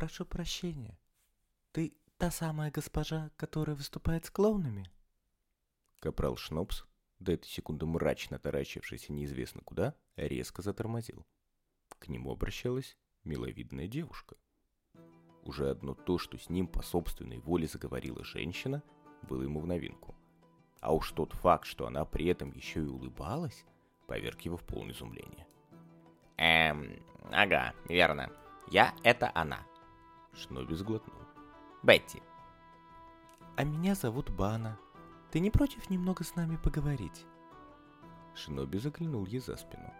Прошу прощения. Ты та самая госпожа, которая выступает с клоунами? Капрал Шнопс, до этой секунды мрачно таращившийся неизвестно куда, резко затормозил. К нему обращалась миловидная девушка. Уже одно то, что с ним по собственной воле заговорила женщина, было ему в новинку. А уж тот факт, что она при этом еще и улыбалась, поверг его в полное изумление. Эм, ага, верно. Я — это она. Шноби сглотнул. Бетти. А меня зовут Бана. Ты не против немного с нами поговорить? Шиноби заглянул ей за спину.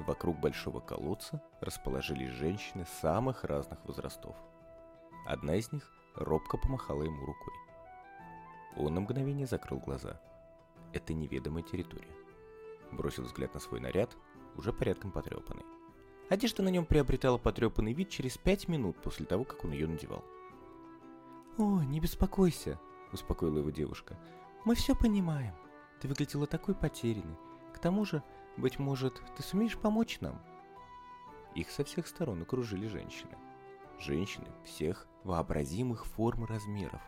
Вокруг большого колодца расположились женщины самых разных возрастов. Одна из них робко помахала ему рукой. Он на мгновение закрыл глаза. Это неведомая территория. Бросил взгляд на свой наряд, уже порядком потрепанный. Одежда на нем приобретала потрепанный вид через пять минут после того, как он ее надевал. «О, не беспокойся», — успокоила его девушка. «Мы все понимаем. Ты выглядела такой потерянной. К тому же, быть может, ты сумеешь помочь нам?» Их со всех сторон окружили женщины. Женщины всех вообразимых форм и размеров.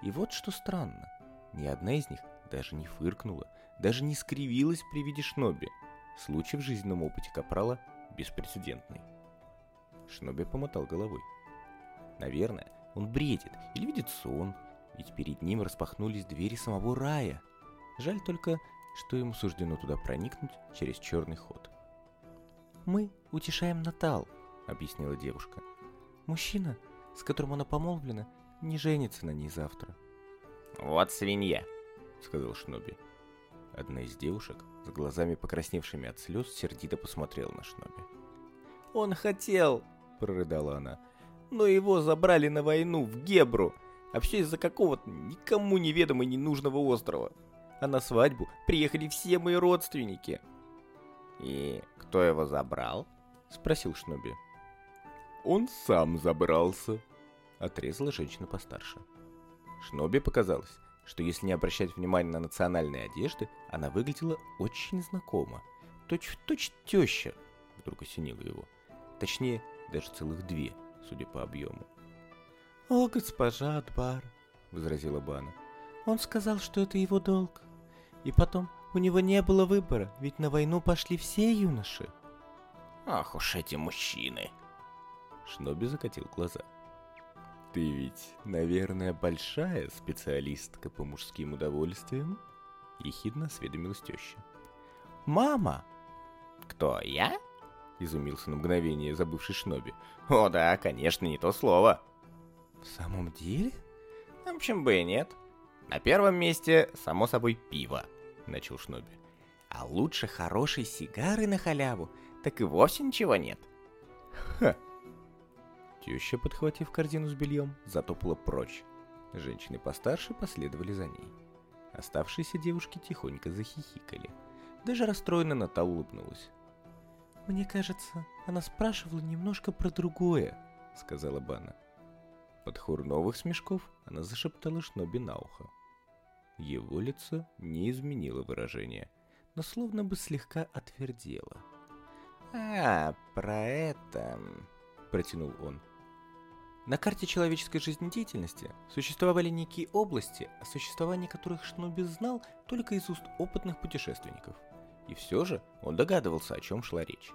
И вот что странно. Ни одна из них даже не фыркнула, даже не скривилась при виде Шноби. Случай в жизненном опыте Капрала беспрецедентный. Шноби помотал головой. Наверное, он бредит или видит сон, ведь перед ним распахнулись двери самого рая. Жаль только, что ему суждено туда проникнуть через черный ход. «Мы утешаем Натал», — объяснила девушка. «Мужчина, с которым она помолвлена, не женится на ней завтра». «Вот свинья», — сказал Шноби. Одна из девушек, с глазами покрасневшими от слез, сердито посмотрела на Шноби. «Он хотел!» — прорыдала она. «Но его забрали на войну, в Гебру, а все из-за какого-то никому неведомого ненужного острова. А на свадьбу приехали все мои родственники». «И кто его забрал?» — спросил Шноби. «Он сам забрался», — отрезала женщина постарше. Шноби показалось, что если не обращать внимания на национальные одежды, она выглядела очень знакомо. Точь-в-точь теща, вдруг осенила его. Точнее, даже целых две, судя по объему. «О, госпожа Адбар», — возразила Бана, — «он сказал, что это его долг. И потом, у него не было выбора, ведь на войну пошли все юноши». «Ах уж эти мужчины!» Шноби закатил глаза. «Ты ведь, наверное, большая специалистка по мужским удовольствиям?» Ехидно осведомилась теща. «Мама!» «Кто, я?» Изумился на мгновение забывший Шноби. «О да, конечно, не то слово!» «В самом деле?» «В общем бы и нет. На первом месте, само собой, пиво», — начал Шноби. «А лучше хорошей сигары на халяву, так и вовсе ничего нет». «Ха!» Теща, подхватив корзину с бельем, затопала прочь. Женщины постарше последовали за ней. Оставшиеся девушки тихонько захихикали. Даже расстроенно Натал улыбнулась. «Мне кажется, она спрашивала немножко про другое», — сказала Бана. Под хор новых смешков она зашептала Шноби на ухо. Его лицо не изменило выражение, но словно бы слегка отвердело. «А, про это...» — протянул он. На карте человеческой жизнедеятельности существовали некие области, о существовании которых Шноби знал только из уст опытных путешественников. И все же он догадывался, о чем шла речь.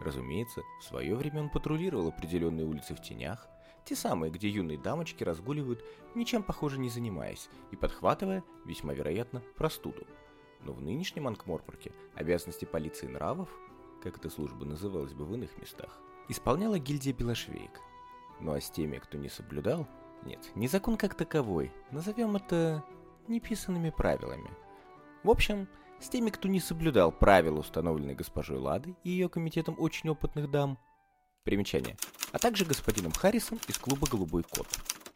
Разумеется, в свое время он патрулировал определенные улицы в тенях, те самые, где юные дамочки разгуливают, ничем похоже не занимаясь, и подхватывая, весьма вероятно, простуду. Но в нынешнем Анкморпорке обязанности полиции нравов, как эта служба называлась бы в иных местах, исполняла гильдия Белошвейк. Ну а с теми, кто не соблюдал, нет, не закон как таковой, назовем это неписанными правилами. В общем, с теми, кто не соблюдал правила, установленные госпожой Ладой и ее комитетом очень опытных дам, примечание, а также господином Харрисом из клуба «Голубой кот».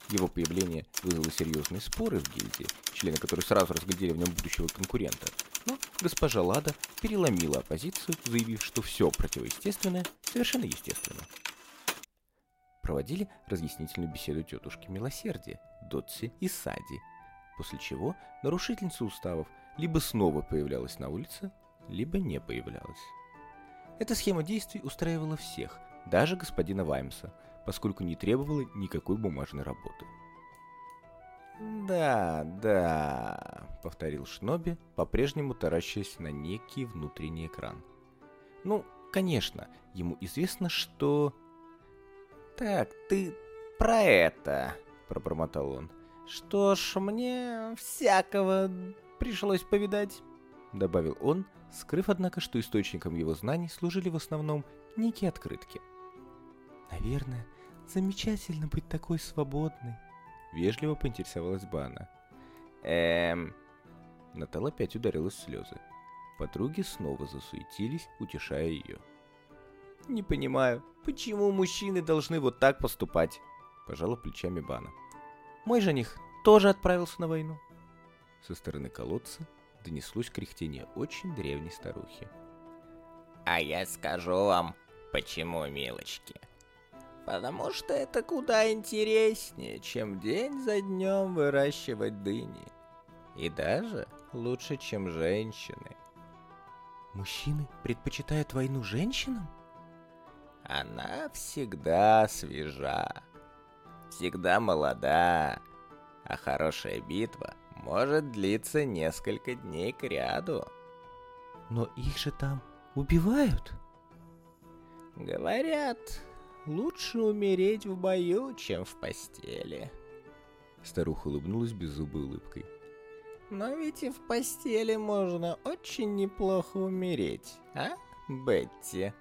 Его появление вызвало серьезные споры в гильдии, члены которой сразу разглядели в нем будущего конкурента. Но госпожа Лада переломила оппозицию, заявив, что все противоестественное совершенно естественно проводили разъяснительную беседу тетушки Милосердия, Дотси и Сади, после чего нарушительница уставов либо снова появлялась на улице, либо не появлялась. Эта схема действий устраивала всех, даже господина Ваймса, поскольку не требовало никакой бумажной работы. «Да, да», — повторил Шноби, по-прежнему таращаясь на некий внутренний экран. «Ну, конечно, ему известно, что...» «Так, ты про это», — пробормотал он. «Что ж, мне всякого пришлось повидать», — добавил он, скрыв, однако, что источником его знаний служили в основном некие открытки. «Наверное, замечательно быть такой свободной», Вежливо поинтересовалась Бана. Эм... Натал опять ударилась в слезы. Подруги снова засуетились, утешая ее. «Не понимаю, почему мужчины должны вот так поступать?» Пожала плечами Бана. «Мой жених тоже отправился на войну». Со стороны колодца донеслось кряхтение очень древней старухи. «А я скажу вам, почему, милочки», Потому что это куда интереснее, чем день за днем выращивать дыни. И даже лучше, чем женщины. Мужчины предпочитают войну женщинам? Она всегда свежа, всегда молода, а хорошая битва может длиться несколько дней к ряду. Но их же там убивают? Говорят, лучше умереть в бою, чем в постели. Старуха улыбнулась беззубой улыбкой. Но ведь и в постели можно очень неплохо умереть, а, Бетти?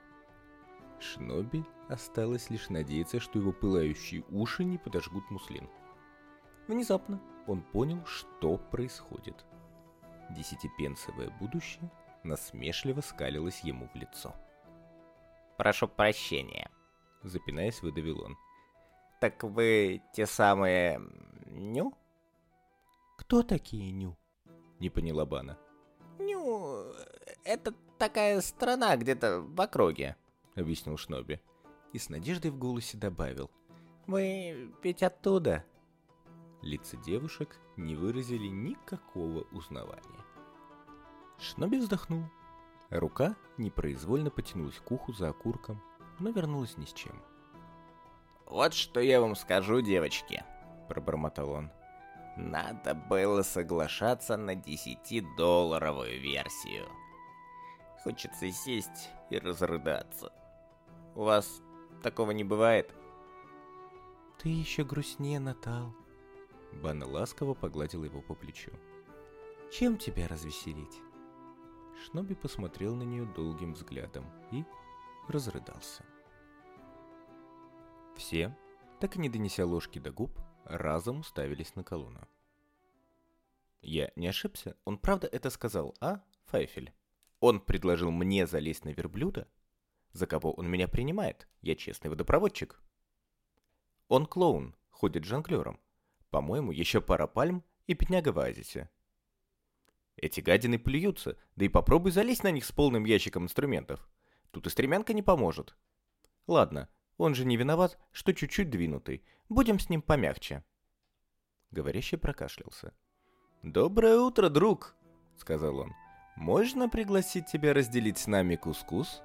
Шноби осталось лишь надеяться, что его пылающие уши не подожгут муслин. Внезапно он понял, что происходит. Десятипенсовое будущее насмешливо скалилось ему в лицо. «Прошу прощения», запинаясь, выдавил он. «Так вы те самые... Ню?» «Кто такие Ню?» — не поняла Бана. «Ню... это такая страна где-то в округе», — объяснил Шноби. И с надеждой в голосе добавил. «Вы ведь оттуда?» Лица девушек не выразили никакого узнавания. Шноби вздохнул. Рука непроизвольно потянулась к уху за окурком, но вернулась ни с чем. «Вот что я вам скажу, девочки», — пробормотал он. «Надо было соглашаться на 10-долларовую версию. Хочется сесть и разрыдаться. У вас такого не бывает?» «Ты еще грустнее, Натал». Бана ласково погладила его по плечу. «Чем тебя развеселить?» Шноби посмотрел на нее долгим взглядом и разрыдался. Все, так и не донеся ложки до губ, разом уставились на колонну. Я не ошибся? Он правда это сказал, а, Файфель? Он предложил мне залезть на верблюда? За кого он меня принимает? Я честный водопроводчик. Он клоун, ходит жонглером. По-моему, еще пара пальм и пятняга в оазисе. Эти гадины плюются, да и попробуй залезть на них с полным ящиком инструментов. Тут и стремянка не поможет. Ладно, он же не виноват, что чуть-чуть двинутый. Будем с ним помягче. Говорящий прокашлялся. «Доброе утро, друг!» — сказал он. «Можно пригласить тебя разделить с нами кускус?»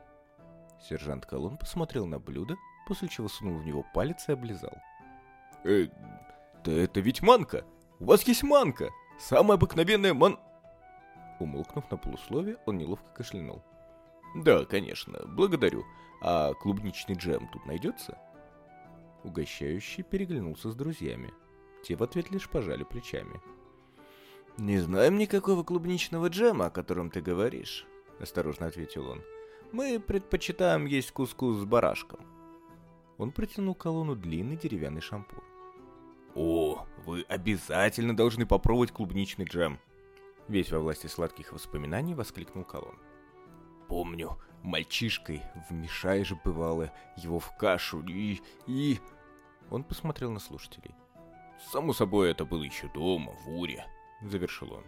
Сержант Колон посмотрел на блюдо, после чего сунул в него палец и облизал. «Э, да это ведь манка! У вас есть манка! Самая обыкновенная ман...» Умолкнув на полусловие, он неловко кашлянул. «Да, конечно, благодарю. А клубничный джем тут найдется?» Угощающий переглянулся с друзьями. Те в ответ лишь пожали плечами. «Не знаем никакого клубничного джема, о котором ты говоришь», — осторожно ответил он. «Мы предпочитаем есть кускус с барашком». Он протянул колонну длинный деревянный шампур. «О, вы обязательно должны попробовать клубничный джем!» Весь во власти сладких воспоминаний воскликнул колонн. Помню, мальчишкой вмешаешь бывало его в кашу и... и... Он посмотрел на слушателей. «Само собой, это было еще дома, в Уре», — завершил он.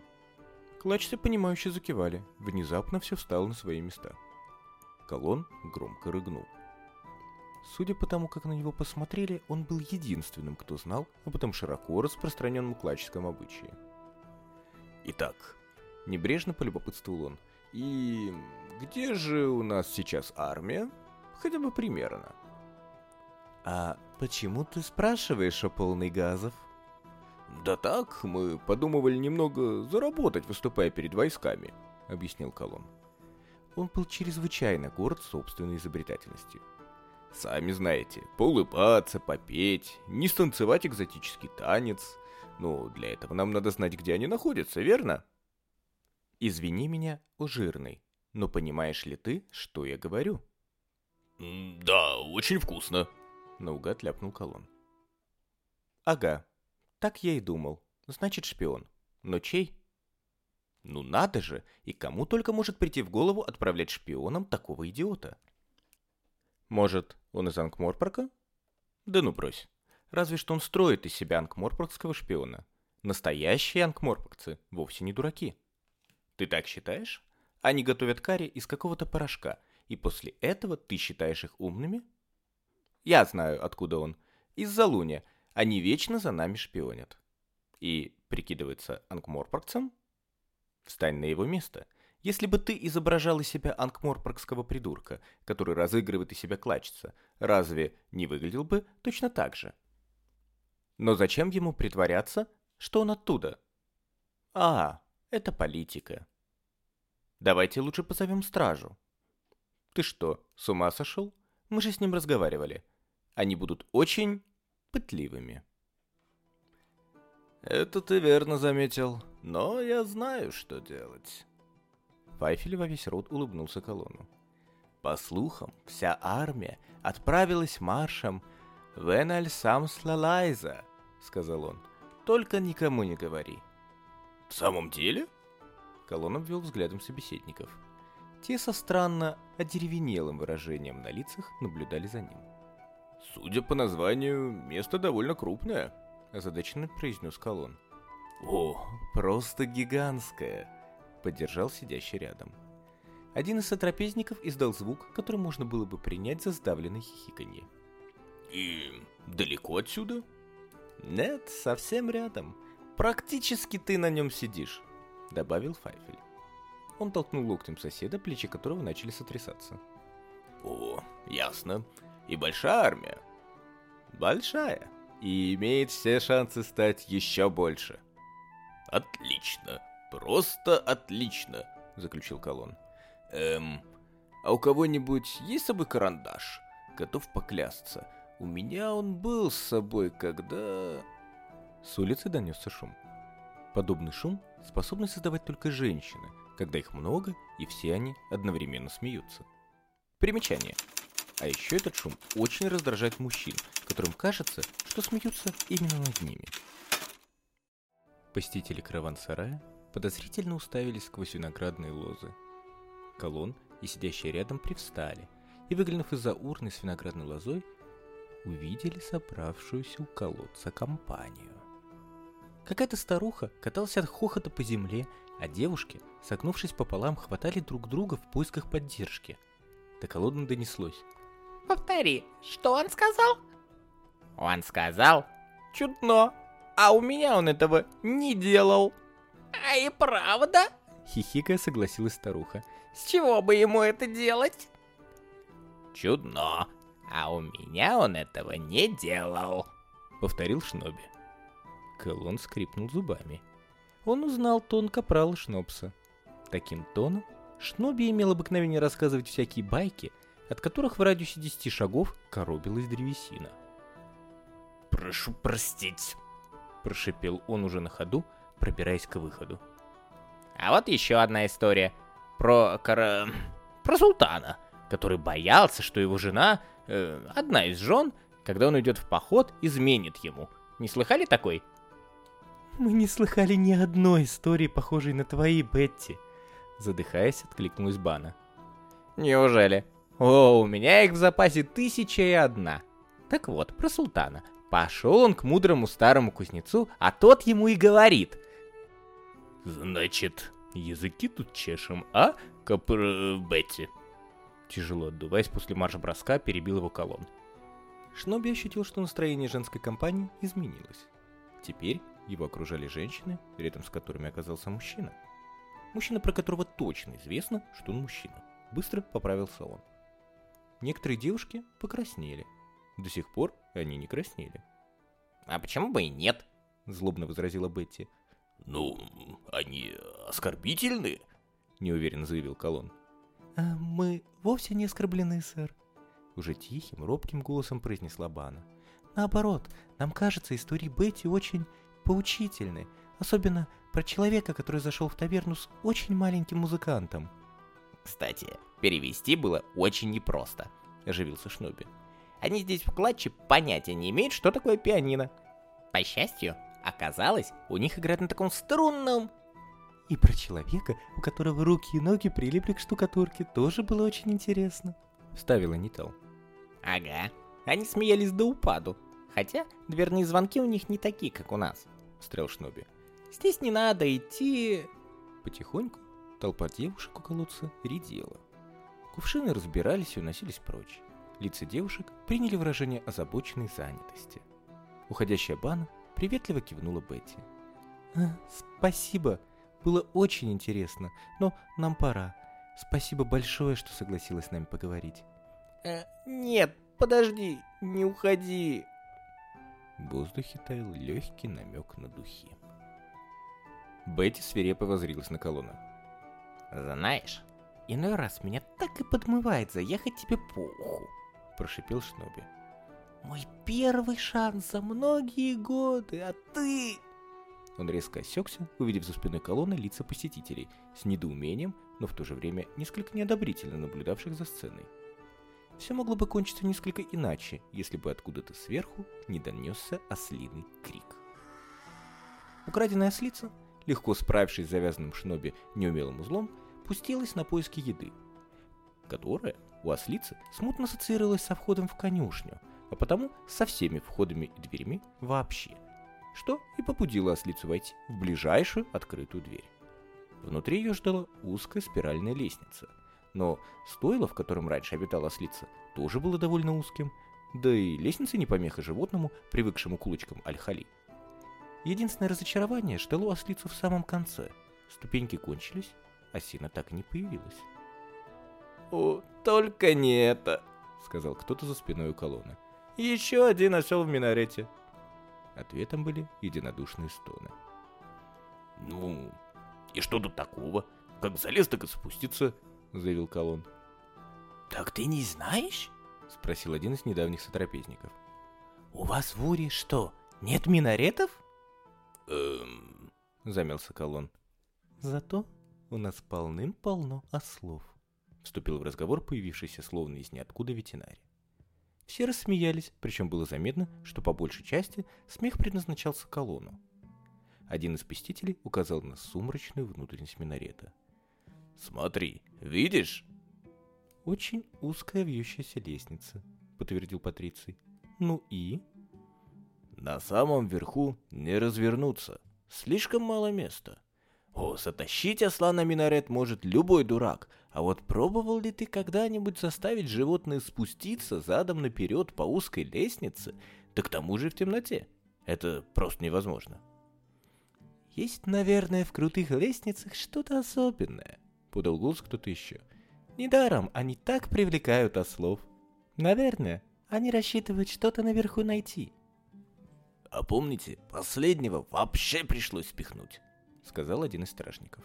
Клачцы, понимающе закивали. Внезапно все встало на свои места. Колон громко рыгнул. Судя по тому, как на него посмотрели, он был единственным, кто знал об этом широко распространенном клачском обычае. «Итак», — небрежно полюбопытствовал он, — «и где же у нас сейчас армия? Хотя бы примерно». А почему ты спрашиваешь о полной газов? Да так, мы подумывали немного заработать, выступая перед войсками, объяснил Колон. Он был чрезвычайно горд собственной изобретательностью. Сами знаете, поулыбаться, попеть, не станцевать экзотический танец. Ну, для этого нам надо знать, где они находятся, верно? Извини меня, о жирный, но понимаешь ли ты, что я говорю? Да, очень вкусно, наугад ляпнул Колон. Ага, так я и думал. Значит, шпион. Но чей? Ну надо же, и кому только может прийти в голову отправлять шпионом такого идиота? Может, он из Ангморпорка? Да ну брось. Разве что он строит из себя ангморпоркского шпиона. Настоящие ангморпоркцы вовсе не дураки. Ты так считаешь? Они готовят карри из какого-то порошка, и после этого ты считаешь их умными? Я знаю, откуда он. Из-за Луня. Они вечно за нами шпионят. И прикидывается ангморпоркцем? Встань на его место. Если бы ты изображал из себя ангморпоркского придурка, который разыгрывает из себя клачца, разве не выглядел бы точно так же? Но зачем ему притворяться, что он оттуда? А, это политика. Давайте лучше позовем стражу. Ты что, с ума сошел? Мы же с ним разговаривали. Они будут очень пытливыми. Это ты верно заметил, но я знаю, что делать. Файфель во весь рот улыбнулся колонну. По слухам, вся армия отправилась маршем в Энальсамслалайза, сказал он. Только никому не говори. В самом деле? Колон обвел взглядом собеседников. Те со странно одеревенелым выражением на лицах наблюдали за ним. «Судя по названию, место довольно крупное», — озадаченно произнес Колон. «О, просто гигантское!» — поддержал сидящий рядом. Один из сотрапезников издал звук, который можно было бы принять за сдавленное хихиканье. «И далеко отсюда?» «Нет, совсем рядом. Практически ты на нем сидишь», — добавил Файфель. Он толкнул локтем соседа, плечи которого начали сотрясаться. «О, ясно. И большая армия?» «Большая. И имеет все шансы стать еще больше». «Отлично. Просто отлично», — заключил Колон. «Эм, а у кого-нибудь есть с собой карандаш? Готов поклясться. У меня он был с собой, когда...» С улицы донесся шум. Подобный шум способны создавать только женщины, когда их много и все они одновременно смеются. Примечание. А еще этот шум очень раздражает мужчин, которым кажется, что смеются именно над ними. Посетители караван-сарая подозрительно уставились сквозь виноградные лозы. Колон и сидящие рядом привстали, и, выглянув из-за урны с виноградной лозой, увидели собравшуюся у колодца компанию. Какая-то старуха каталась от хохота по земле, а девушки, согнувшись пополам, хватали друг друга в поисках поддержки. До колодна донеслось. «Повтори, что он сказал?» «Он сказал?» «Чудно, а у меня он этого не делал». «А и правда?» Хихикая согласилась старуха. «С чего бы ему это делать?» «Чудно, а у меня он этого не делал», — повторил Шноби. Колон скрипнул зубами. Он узнал тон капрала Шнопса. Таким тоном Шноби имел обыкновение рассказывать всякие байки, от которых в радиусе десяти шагов коробилась древесина. «Прошу простить», — прошипел он уже на ходу, пробираясь к выходу. «А вот еще одна история про кара... про султана, который боялся, что его жена, э, одна из жен, когда он идет в поход, изменит ему. Не слыхали такой?» «Мы не слыхали ни одной истории, похожей на твои, Бетти», задыхаясь, откликнулась Бана. «Неужели? О, у меня их в запасе тысяча и одна. Так вот, про султана. Пошел он к мудрому старому кузнецу, а тот ему и говорит. «Значит, языки тут чешем, а, Капр... Бетти?» Тяжело отдуваясь после марш-броска, перебил его колонн. Шноби ощутил, что настроение женской компании изменилось. Теперь его окружали женщины, рядом с которыми оказался мужчина. Мужчина, про которого точно известно, что он мужчина. Быстро поправился он. Некоторые девушки покраснели. До сих пор они не краснели. «А почему бы и нет?» — злобно возразила Бетти. «Ну, они оскорбительны», — неуверенно заявил Колон. А «Мы вовсе не оскорблены, сэр», — уже тихим, робким голосом произнесла Бана. «Наоборот, нам кажется, истории Бетти очень поучительны, особенно про человека, который зашел в таверну с очень маленьким музыкантом». «Кстати, перевести было очень непросто», — оживился Шноби. Они здесь в клатче понятия не имеют, что такое пианино. По счастью, оказалось, у них играют на таком струнном... И про человека, у которого руки и ноги прилипли к штукатурке, тоже было очень интересно. Вставила Нитал. Ага, они смеялись до упаду. Хотя дверные звонки у них не такие, как у нас, встрял Шноби. Здесь не надо идти... Потихоньку толпа девушек у колодца редела. Кувшины разбирались и уносились прочь. Лица девушек приняли выражение озабоченной занятости. Уходящая Бана приветливо кивнула Бетти. А, «Спасибо, было очень интересно, но нам пора. Спасибо большое, что согласилась с нами поговорить». Э, «Нет, подожди, не уходи». В воздухе таял легкий намек на духи. Бетти свирепо возрилась на колонну. «Знаешь, иной раз меня так и подмывает заехать тебе по уху прошипел Шноби. «Мой первый шанс за многие годы, а ты...» Он резко осекся, увидев за спиной колонны лица посетителей, с недоумением, но в то же время несколько неодобрительно наблюдавших за сценой. Все могло бы кончиться несколько иначе, если бы откуда-то сверху не донесся ослиный крик. Украденная ослица, легко справившись с завязанным шноби неумелым узлом, пустилась на поиски еды, которая у ослицы смутно ассоциировалась со входом в конюшню, а потому со всеми входами и дверями вообще, что и побудило ослицу войти в ближайшую открытую дверь. Внутри ее ждала узкая спиральная лестница, но стойло, в котором раньше обитала ослица, тоже было довольно узким, да и лестница не помеха животному, привыкшему к улочкам Аль-Хали. Единственное разочарование ждало ослицу в самом конце. Ступеньки кончились, а Сина так и не появилась. «О, только не это!» — сказал кто-то за спиной у колонны. «Еще один осел в минарете!» Ответом были единодушные стоны. «Ну, и что тут такого? Как залез, так и спуститься!» — заявил колонн. «Так ты не знаешь?» — спросил один из недавних сотрапезников. «У вас в Уре что, нет минаретов?» «Эм...» — замялся колонн. «Зато у нас полным-полно ослов», вступил в разговор появившийся словно из ниоткуда ветеринарий. Все рассмеялись, причем было заметно, что по большей части смех предназначался колонну. Один из посетителей указал на сумрачную внутренность минарета. «Смотри, видишь?» «Очень узкая вьющаяся лестница», — подтвердил Патриций. «Ну и?» «На самом верху не развернуться. Слишком мало места. О, затащить осла на минарет может любой дурак, а вот пробовал ли ты когда-нибудь заставить животное спуститься задом наперед по узкой лестнице, да к тому же в темноте? Это просто невозможно. Есть, наверное, в крутых лестницах что-то особенное, подал голос кто-то еще. Недаром они так привлекают ослов. Наверное, они рассчитывают что-то наверху найти. А помните, последнего вообще пришлось спихнуть сказал один из стражников.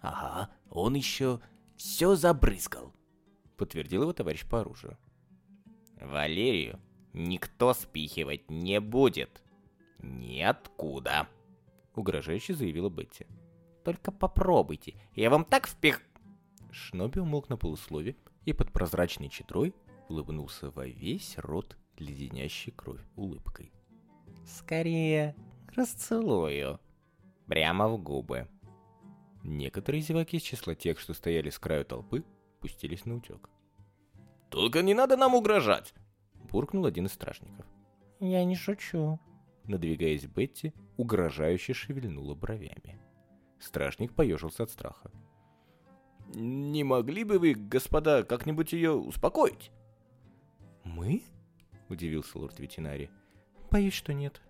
«Ага, он еще все забрызгал», — подтвердил его товарищ по оружию. «Валерию никто спихивать не будет. Ниоткуда», — угрожающе заявила Бетти. «Только попробуйте, я вам так впих...» Шноби умолк на полуслове и под прозрачной четрой улыбнулся во весь рот леденящей кровь улыбкой. «Скорее расцелую», Прямо в губы. Некоторые зеваки из числа тех, что стояли с краю толпы, пустились на утек. «Только не надо нам угрожать!» Буркнул один из стражников. «Я не шучу». Надвигаясь Бетти, угрожающе шевельнула бровями. Стражник поежился от страха. «Не могли бы вы, господа, как-нибудь ее успокоить?» «Мы?» — удивился лорд-ветеринарий. «Боюсь, что нет.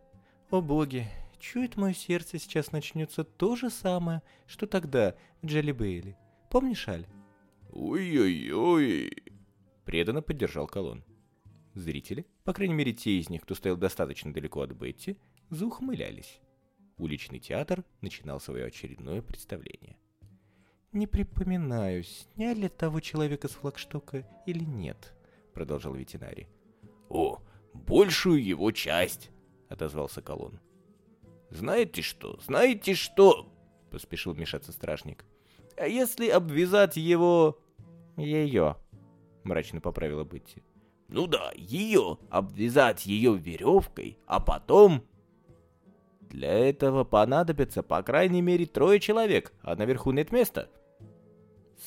О боги, Чует мое сердце, сейчас начнется то же самое, что тогда в Джелли Бейли. Помнишь, Аль? Ой-ой-ой. Преданно поддержал колонн. Зрители, по крайней мере те из них, кто стоял достаточно далеко от Бетти, заухмылялись. Уличный театр начинал свое очередное представление. «Не припоминаю, сняли того человека с флагштока или нет», — продолжал ветеринарий. «О, большую его часть», — отозвался Колон. «Знаете что, знаете что?» — поспешил вмешаться стражник. «А если обвязать его...» «Ее», — мрачно поправила Бетти. «Ну да, ее, обвязать ее веревкой, а потом...» Для этого понадобится по крайней мере трое человек, а наверху нет места.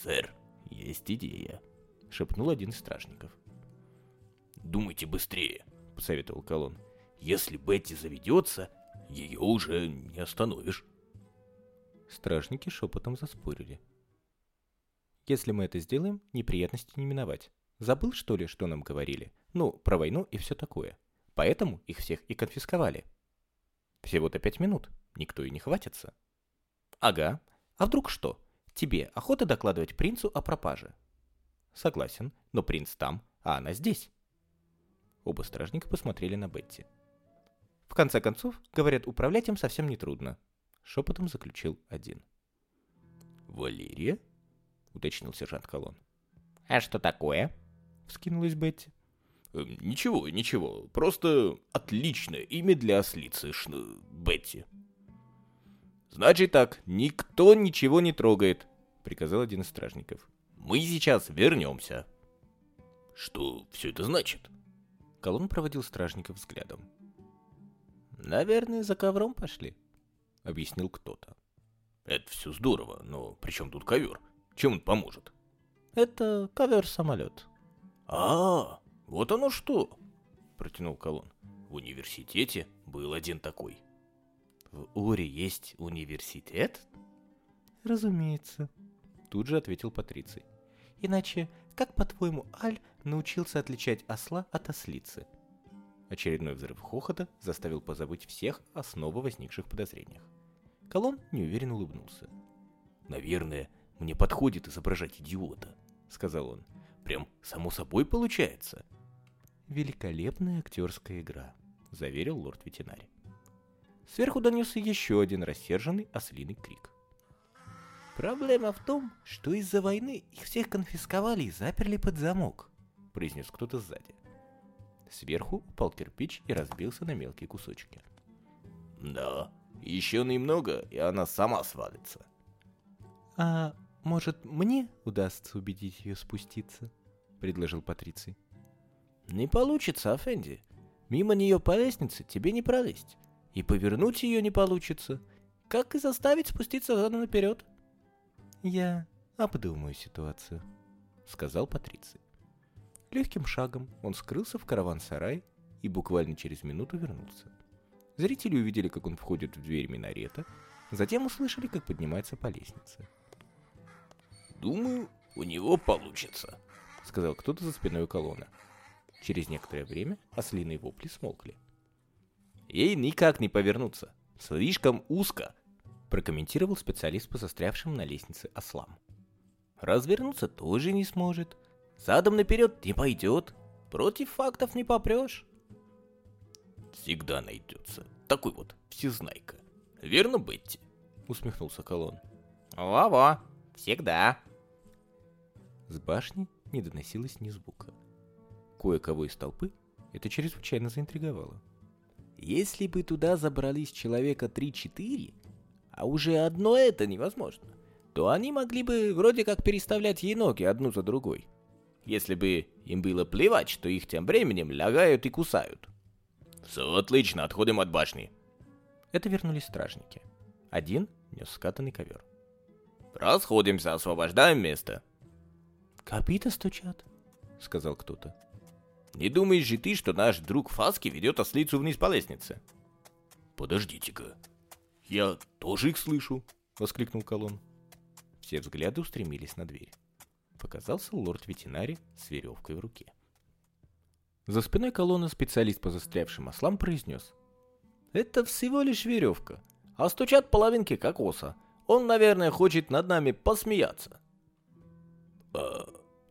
«Сэр, есть идея», — шепнул один из стражников. «Думайте быстрее», — посоветовал Колон. «Если Бетти заведется, ее уже не остановишь». Стражники шепотом заспорили. «Если мы это сделаем, неприятности не миновать. Забыл, что ли, что нам говорили? Ну, про войну и все такое. Поэтому их всех и конфисковали». Всего-то пять минут. Никто и не хватится. Ага. А вдруг что? Тебе охота докладывать принцу о пропаже? Согласен, но принц там, а она здесь. Оба стражника посмотрели на Бетти. В конце концов, говорят, управлять им совсем не трудно. Шепотом заключил один. «Валерия?» — уточнил сержант Колон. «А что такое?» — вскинулась Бетти. Эм, ничего, ничего. Просто отличное имя для ослицы, Шн... Бетти. Значит так, никто ничего не трогает, приказал один из стражников. Мы сейчас вернемся. Что все это значит? Колон проводил стражников взглядом. Наверное, за ковром пошли, объяснил кто-то. Это все здорово, но при чем тут ковер? Чем он поможет? Это ковер-самолет. А, «Вот оно что!» — протянул Колон. «В университете был один такой». «В Уре есть университет?» «Разумеется», — тут же ответил Патриций. «Иначе, как, по-твоему, Аль научился отличать осла от ослицы?» Очередной взрыв хохота заставил позабыть всех о снова возникших подозрениях. Колон неуверенно улыбнулся. «Наверное, мне подходит изображать идиота», — сказал он. «Прям само собой получается». «Великолепная актерская игра», — заверил лорд-ветеринарий. Сверху донесся еще один рассерженный ослиный крик. «Проблема в том, что из-за войны их всех конфисковали и заперли под замок», — произнес кто-то сзади. Сверху упал кирпич и разбился на мелкие кусочки. «Да, еще немного, и она сама свалится». «А может, мне удастся убедить ее спуститься?» — предложил Патриций. Не получится, Афенди. Мимо нее по лестнице тебе не пролезть. И повернуть ее не получится. Как и заставить спуститься задом наперед? Я обдумаю ситуацию, сказал Патриций. Легким шагом он скрылся в караван-сарай и буквально через минуту вернулся. Зрители увидели, как он входит в дверь минарета, затем услышали, как поднимается по лестнице. «Думаю, у него получится», — сказал кто-то за спиной колонны. Через некоторое время ослиные вопли смолкли. «Ей никак не повернуться. Слишком узко», — прокомментировал специалист по застрявшим на лестнице ослам. «Развернуться тоже не сможет. Задом наперед не пойдет. Против фактов не попрешь». «Всегда найдется. Такой вот всезнайка. Верно, Бетти?» — усмехнулся Колон. «Во-во, всегда». С башни не доносилось ни звука кое-кого из толпы это чрезвычайно заинтриговало. Если бы туда забрались человека 3-4, а уже одно это невозможно, то они могли бы вроде как переставлять ей ноги одну за другой. Если бы им было плевать, что их тем временем лягают и кусают. Все отлично, отходим от башни. Это вернулись стражники. Один нес скатанный ковер. Расходимся, освобождаем место. Копыта стучат, сказал кто-то. Не думаешь же ты, что наш друг Фаски ведет ослицу вниз по лестнице? Подождите-ка. Я тоже их слышу, воскликнул Колон. Все взгляды устремились на дверь. Показался лорд-ветеринарий с веревкой в руке. За спиной колонны специалист по застрявшим ослам произнес. «Это всего лишь веревка, а стучат половинки кокоса. Он, наверное, хочет над нами посмеяться». «А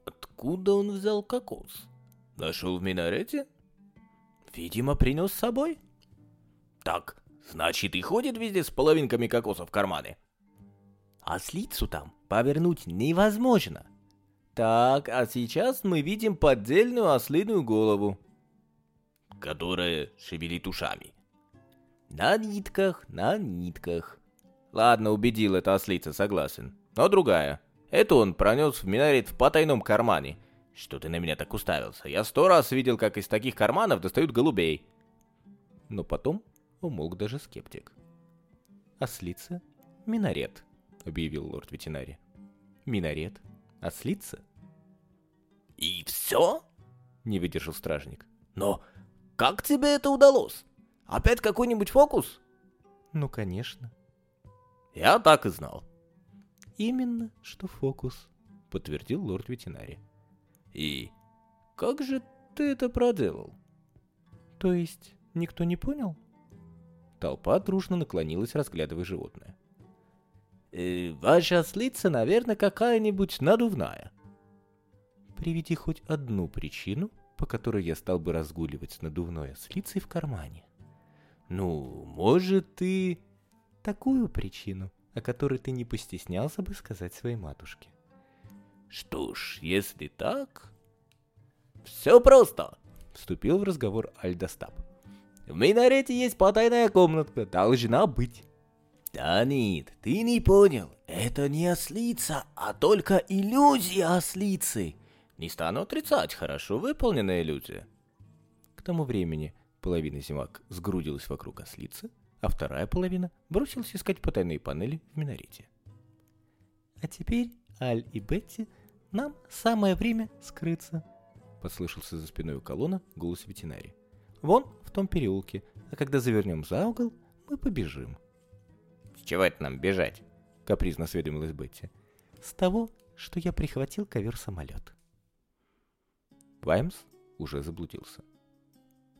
откуда он взял кокос?» Нашел в минарете? Видимо, принес с собой. Так, значит и ходит везде с половинками кокоса в кармане. А слицу там повернуть невозможно. Так, а сейчас мы видим поддельную ослиную голову. Которая шевелит ушами. На нитках, на нитках. Ладно, убедил, это ослица, согласен. Но другая. Это он пронес в минарет в потайном кармане. Что ты на меня так уставился? Я сто раз видел, как из таких карманов достают голубей. Но потом умолк даже скептик. Ослица — минарет, объявил лорд ветеринарий. Минарет? Ослица? И все? Не выдержал стражник. Но как тебе это удалось? Опять какой-нибудь фокус? Ну, конечно. Я так и знал. Именно, что фокус, подтвердил лорд ветеринарий. И как же ты это проделал? То есть, никто не понял? Толпа дружно наклонилась, разглядывая животное. Э, ваша ослица, наверное, какая-нибудь надувная. Приведи хоть одну причину, по которой я стал бы разгуливать с надувной ослицей в кармане. Ну, может, ты... Такую причину, о которой ты не постеснялся бы сказать своей матушке. Что ж, если так... Все просто, вступил в разговор Альдостап. В минарете есть потайная комнатка, должна быть. Да нет, ты не понял. Это не ослица, а только иллюзия ослицы. Не стану отрицать, хорошо выполненная иллюзия. К тому времени половина зимак сгрудилась вокруг ослицы, а вторая половина бросилась искать потайные панели в минарете. А теперь, Аль и Бетти, нам самое время скрыться, послышался за спиной у колонна голос ветеринария. Вон в том переулке, а когда завернем за угол, мы побежим. С чего это нам бежать? Капризно осведомилась Бетти. С того, что я прихватил ковер-самолет. Ваймс уже заблудился.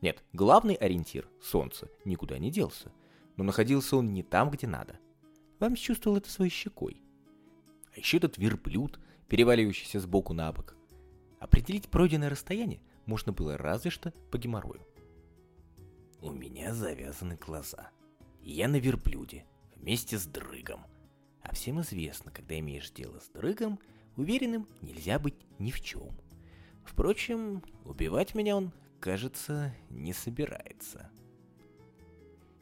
Нет, главный ориентир, солнце, никуда не делся. Но находился он не там, где надо. Ваймс чувствовал это своей щекой. А еще этот верблюд, переваливающийся сбоку на бок. Определить пройденное расстояние можно было разве что по геморрою. У меня завязаны глаза. Я на верблюде, вместе с дрыгом. А всем известно, когда имеешь дело с дрыгом, уверенным нельзя быть ни в чем. Впрочем, убивать меня он, кажется, не собирается.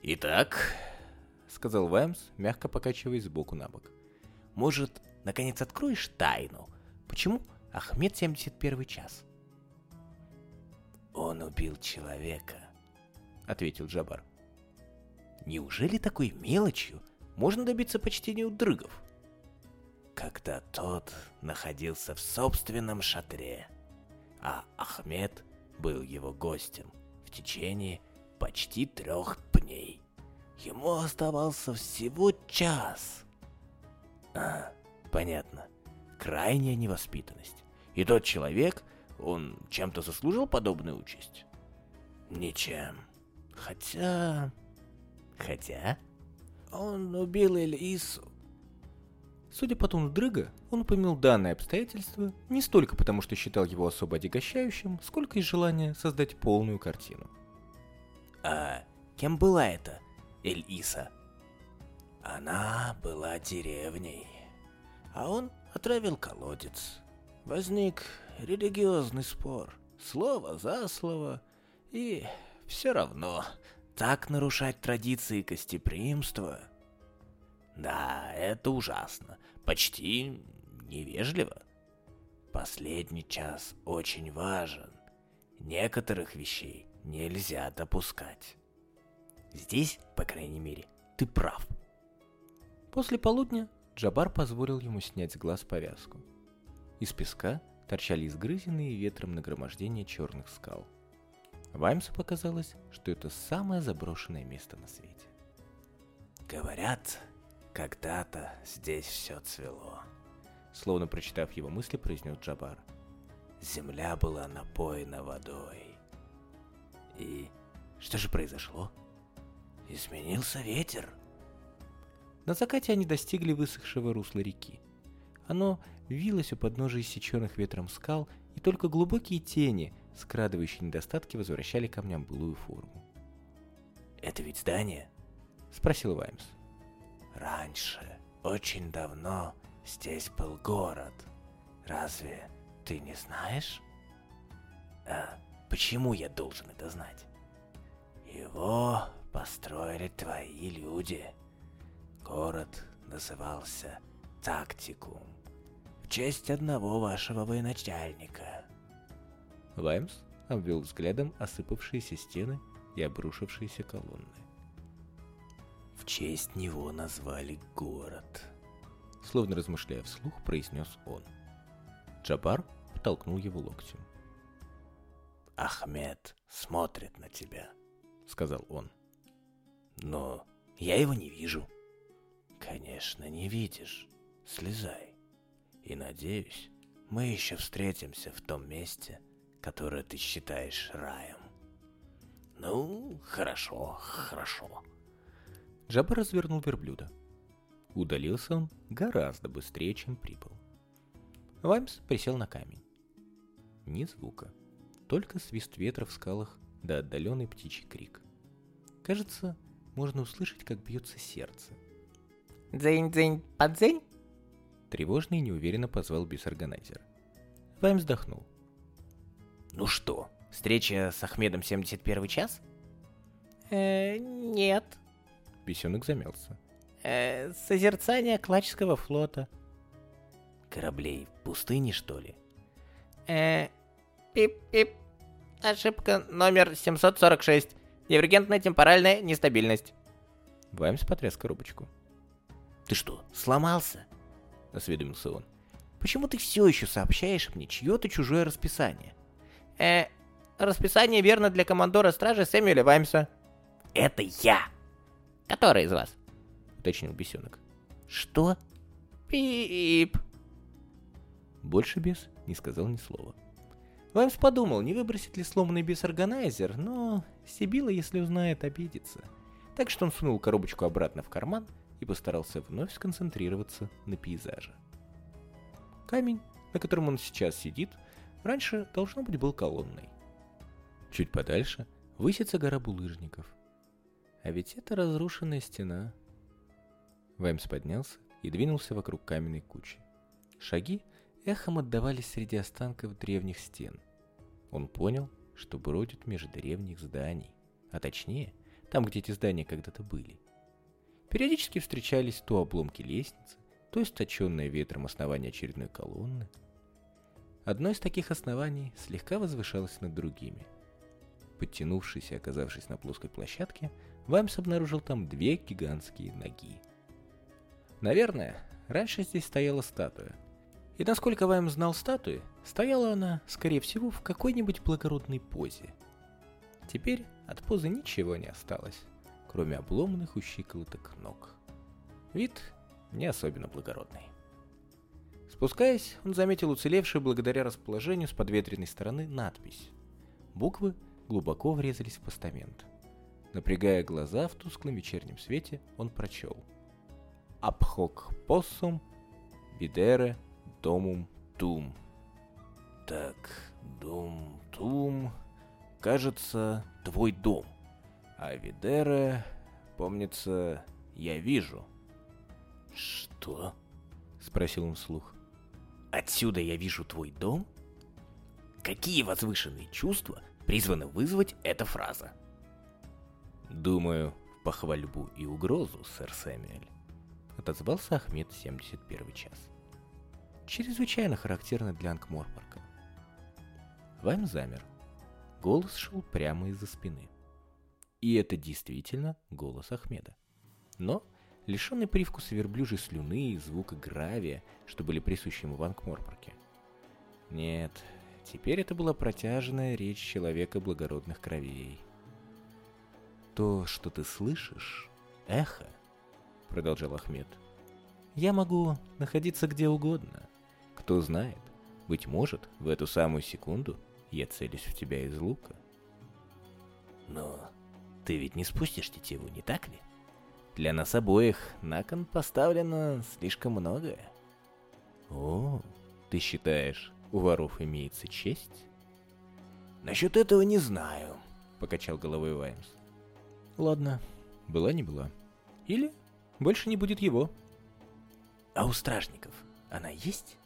«Итак», — сказал Ваймс, мягко покачиваясь сбоку на бок, — «может, наконец откроешь тайну? Почему Ахмед 71 час?» «Он убил человека», — ответил Джабар. «Неужели такой мелочью можно добиться почтения у дрыгов?» «Когда тот находился в собственном шатре», а Ахмед был его гостем в течение почти трех дней. Ему оставался всего час. А, понятно. Крайняя невоспитанность. И тот человек, он чем-то заслужил подобную участь? Ничем. Хотя... Хотя... Он убил Элису. Судя по тону Дрыга, он упомянул данное обстоятельство не столько потому, что считал его особо отягощающим, сколько из желания создать полную картину. «А кем была эта Эль-Иса?» «Она была деревней, а он отравил колодец. Возник религиозный спор, слово за слово, и все равно так нарушать традиции гостеприимства – да, это ужасно. Почти невежливо. Последний час очень важен. Некоторых вещей нельзя допускать. Здесь, по крайней мере, ты прав. После полудня Джабар позволил ему снять с глаз повязку. Из песка торчали изгрызенные ветром нагромождения черных скал. Ваймсу показалось, что это самое заброшенное место на свете. Говорят, когда-то здесь все цвело. Словно прочитав его мысли, произнес Джабар. Земля была напоена водой. И что же произошло? Изменился ветер. На закате они достигли высохшего русла реки. Оно вилось у подножия иссеченных ветром скал, и только глубокие тени, скрадывающие недостатки возвращали камням былую форму. «Это ведь здание?» — спросил Ваймс. «Раньше, очень давно, здесь был город. Разве ты не знаешь?» «А почему я должен это знать?» «Его построили твои люди. Город назывался Тактикум в честь одного вашего военачальника. Ваймс обвел взглядом осыпавшиеся стены и обрушившиеся колонны. В честь него назвали город. Словно размышляя вслух, произнес он. Джабар потолкнул его локтем. «Ахмед смотрит на тебя», — сказал он. «Но я его не вижу». «Конечно, не видишь. Слезай. И надеюсь, мы еще встретимся в том месте, которое ты считаешь раем. Ну, хорошо, хорошо. Джаба развернул верблюда. Удалился он гораздо быстрее, чем прибыл. Ваймс присел на камень. Ни звука, только свист ветра в скалах да отдаленный птичий крик. Кажется, можно услышать, как бьется сердце. «Дзынь-дзынь, подзынь?» Тревожно и неуверенно позвал бис-органайзер. Вайм вздохнул. «Ну что, встреча с Ахмедом 71 час?» «Э, нет». Бесенок замялся. «Э, созерцание Клачского флота». «Кораблей в пустыне, что ли?» «Э, пип-пип. Ошибка номер 746. Дивергентная темпоральная нестабильность». Ваймс потряс коробочку. «Ты что, сломался?» — осведомился он. «Почему ты все еще сообщаешь мне чье-то чужое расписание?» «Э, расписание верно для командора стражи Сэмюэля Ваймса». «Это я!» «Который из вас?» — уточнил бесенок. «Что?» «Пип». Больше бес не сказал ни слова. Ваймс подумал, не выбросит ли сломанный бес-органайзер, но Сибила, если узнает, обидится. Так что он сунул коробочку обратно в карман и постарался вновь сконцентрироваться на пейзаже. Камень, на котором он сейчас сидит, раньше, должно быть, был колонной. Чуть подальше высится гора булыжников. А ведь это разрушенная стена. Ваймс поднялся и двинулся вокруг каменной кучи. Шаги эхом отдавались среди останков древних стен. Он понял, что бродит между древних зданий, а точнее, там, где эти здания когда-то были. Периодически встречались то обломки лестницы, то источенное ветром основание очередной колонны. Одно из таких оснований слегка возвышалось над другими. Подтянувшись и оказавшись на плоской площадке, Ваймс обнаружил там две гигантские ноги. Наверное, раньше здесь стояла статуя. И насколько Ваймс знал статуи, стояла она, скорее всего, в какой-нибудь благородной позе. Теперь от позы ничего не осталось кроме обломанных у ног. Вид не особенно благородный. Спускаясь, он заметил уцелевшую благодаря расположению с подветренной стороны надпись. Буквы глубоко врезались в постамент. Напрягая глаза в тусклом вечернем свете, он прочел. «Абхок поссум, бидере, домум, тум». Так, дом, тум... Кажется, твой дом. А Видера, помнится, я вижу. Что? Спросил он вслух. Отсюда я вижу твой дом? Какие возвышенные чувства призваны вызвать эта фраза? Думаю, похвальбу и угрозу, сэр Сэмюэль. Отозвался Ахмед 71 час. Чрезвычайно характерно для Ангморпорка. Вайм замер. Голос шел прямо из-за спины. И это действительно голос Ахмеда. Но лишенный привкуса верблюжьей слюны и звука гравия, что были присущи ему в Анкморпорке. Нет, теперь это была протяжная речь человека благородных кровей. «То, что ты слышишь, эхо», — продолжал Ахмед. «Я могу находиться где угодно. Кто знает, быть может, в эту самую секунду я целюсь в тебя из лука». «Но ты ведь не спустишь тетиву, не так ли? Для нас обоих на кон поставлено слишком многое. О, ты считаешь, у воров имеется честь? Насчет этого не знаю, покачал головой Ваймс. Ладно, была не была. Или больше не будет его. А у стражников она есть?